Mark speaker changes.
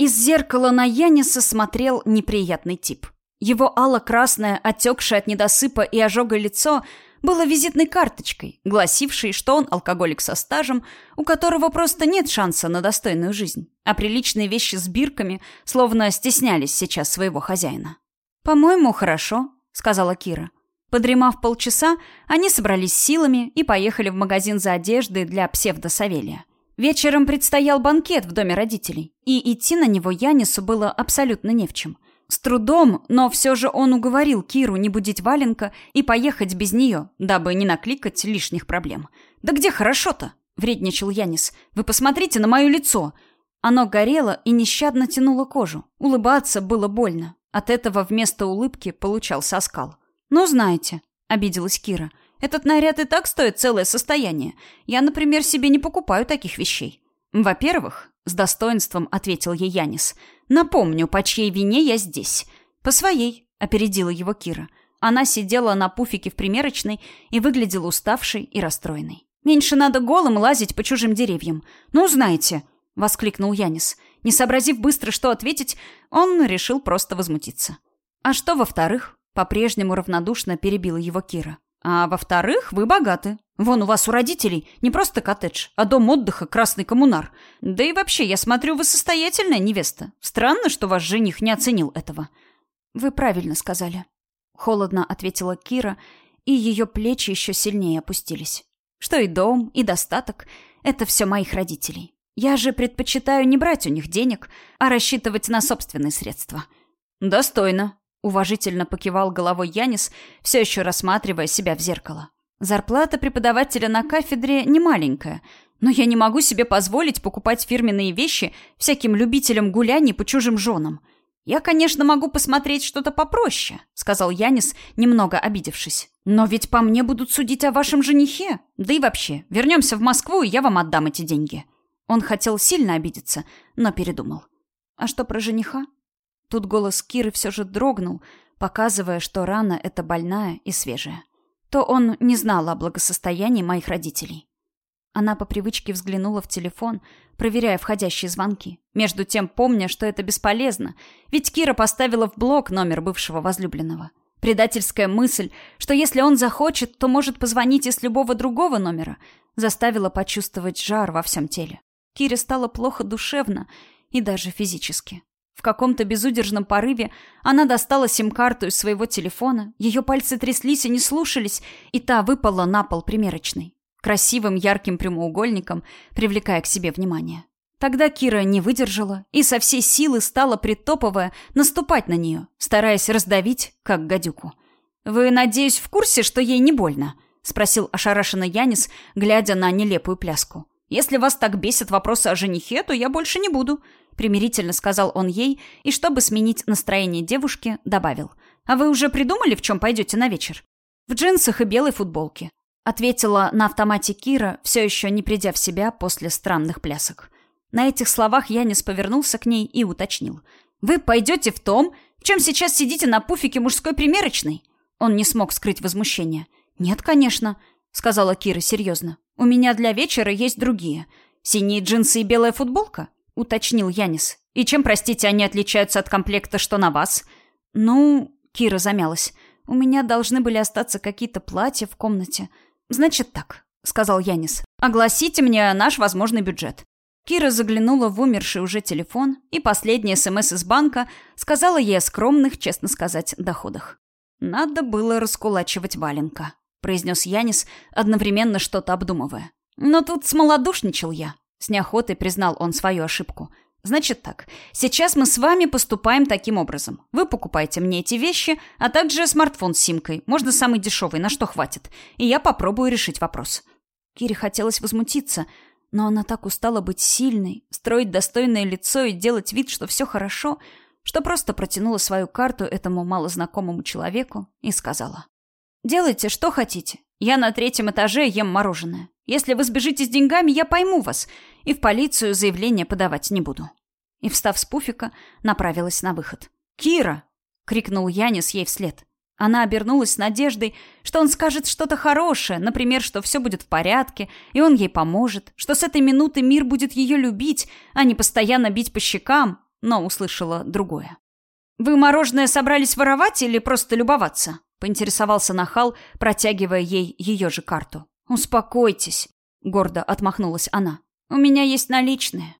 Speaker 1: Из зеркала на Яниса смотрел неприятный тип. Его ало-красное, отекшее от недосыпа и ожога лицо было визитной карточкой, гласившей, что он алкоголик со стажем, у которого просто нет шанса на достойную жизнь, а приличные вещи с бирками словно стеснялись сейчас своего хозяина. «По-моему, хорошо», — сказала Кира. Подремав полчаса, они собрались силами и поехали в магазин за одеждой для псевдо-Савелия. Вечером предстоял банкет в доме родителей, и идти на него Янису было абсолютно не в чем. С трудом, но все же он уговорил Киру не будить Валенка и поехать без нее, дабы не накликать лишних проблем. «Да где хорошо-то?» — вредничал Янис. «Вы посмотрите на мое лицо!» Оно горело и нещадно тянуло кожу. Улыбаться было больно. От этого вместо улыбки получался оскал. «Ну, знаете», — обиделась Кира, — этот наряд и так стоит целое состояние. Я, например, себе не покупаю таких вещей. Во-первых, с достоинством ответил ей Янис. Напомню, по чьей вине я здесь. По своей, опередила его Кира. Она сидела на пуфике в примерочной и выглядела уставшей и расстроенной. «Меньше надо голым лазить по чужим деревьям. Ну, знаете!» — воскликнул Янис. Не сообразив быстро, что ответить, он решил просто возмутиться. «А что во-вторых?» — по-прежнему равнодушно перебила его Кира. А во-вторых, вы богаты. Вон у вас у родителей не просто коттедж, а дом отдыха «Красный коммунар». Да и вообще, я смотрю, вы состоятельная невеста. Странно, что ваш жених не оценил этого. Вы правильно сказали. Холодно ответила Кира, и ее плечи еще сильнее опустились. Что и дом, и достаток — это все моих родителей. Я же предпочитаю не брать у них денег, а рассчитывать на собственные средства. Достойно, Уважительно покивал головой Янис, все еще рассматривая себя в зеркало. Зарплата преподавателя на кафедре не маленькая, но я не могу себе позволить покупать фирменные вещи всяким любителям гуляний по чужим женам. Я, конечно, могу посмотреть что-то попроще, сказал Янис, немного обидевшись. Но ведь по мне будут судить о вашем женихе. Да и вообще, вернемся в Москву, и я вам отдам эти деньги. Он хотел сильно обидеться, но передумал. А что про жениха? Тут голос Киры все же дрогнул, показывая, что рана эта больная и свежая. То он не знал о благосостоянии моих родителей. Она по привычке взглянула в телефон, проверяя входящие звонки. Между тем, помня, что это бесполезно, ведь Кира поставила в блок номер бывшего возлюбленного. Предательская мысль, что если он захочет, то может позвонить из любого другого номера, заставила почувствовать жар во всем теле. Кире стало плохо душевно и даже физически. В каком-то безудержном порыве она достала сим-карту из своего телефона, ее пальцы тряслись и не слушались, и та выпала на пол примерочной, красивым ярким прямоугольником, привлекая к себе внимание. Тогда Кира не выдержала и со всей силы стала, притопывая, наступать на нее, стараясь раздавить, как гадюку. «Вы, надеюсь, в курсе, что ей не больно?» — спросил ошарашенный Янис, глядя на нелепую пляску. «Если вас так бесят вопросы о женихе, то я больше не буду примирительно сказал он ей, и чтобы сменить настроение девушки, добавил. «А вы уже придумали, в чем пойдете на вечер?» «В джинсах и белой футболке», — ответила на автомате Кира, все еще не придя в себя после странных плясок. На этих словах Янис повернулся к ней и уточнил. «Вы пойдете в том, в чем сейчас сидите на пуфике мужской примерочной?» Он не смог скрыть возмущение. «Нет, конечно», — сказала Кира серьезно. «У меня для вечера есть другие. Синие джинсы и белая футболка?» — уточнил Янис. «И чем, простите, они отличаются от комплекта, что на вас?» «Ну...» — Кира замялась. «У меня должны были остаться какие-то платья в комнате. Значит так», — сказал Янис. «Огласите мне наш возможный бюджет». Кира заглянула в умерший уже телефон, и последний СМС из банка сказала ей о скромных, честно сказать, доходах. «Надо было раскулачивать Валенка», — произнес Янис, одновременно что-то обдумывая. «Но тут смолодушничал я. С неохотой признал он свою ошибку. Значит так, сейчас мы с вами поступаем таким образом. Вы покупаете мне эти вещи, а также смартфон с симкой, можно самый дешевый, на что хватит, и я попробую решить вопрос. Кире хотелось возмутиться, но она так устала быть сильной, строить достойное лицо и делать вид, что все хорошо, что просто протянула свою карту этому малознакомому человеку и сказала. «Делайте, что хотите. Я на третьем этаже ем мороженое. Если вы сбежите с деньгами, я пойму вас, и в полицию заявление подавать не буду». И, встав с пуфика, направилась на выход. «Кира!» — крикнул Янис ей вслед. Она обернулась с надеждой, что он скажет что-то хорошее, например, что все будет в порядке, и он ей поможет, что с этой минуты мир будет ее любить, а не постоянно бить по щекам. но услышала другое. «Вы мороженое собрались воровать или просто любоваться?» — поинтересовался нахал, протягивая ей ее же карту. «Успокойтесь», — гордо отмахнулась она. «У меня есть наличные».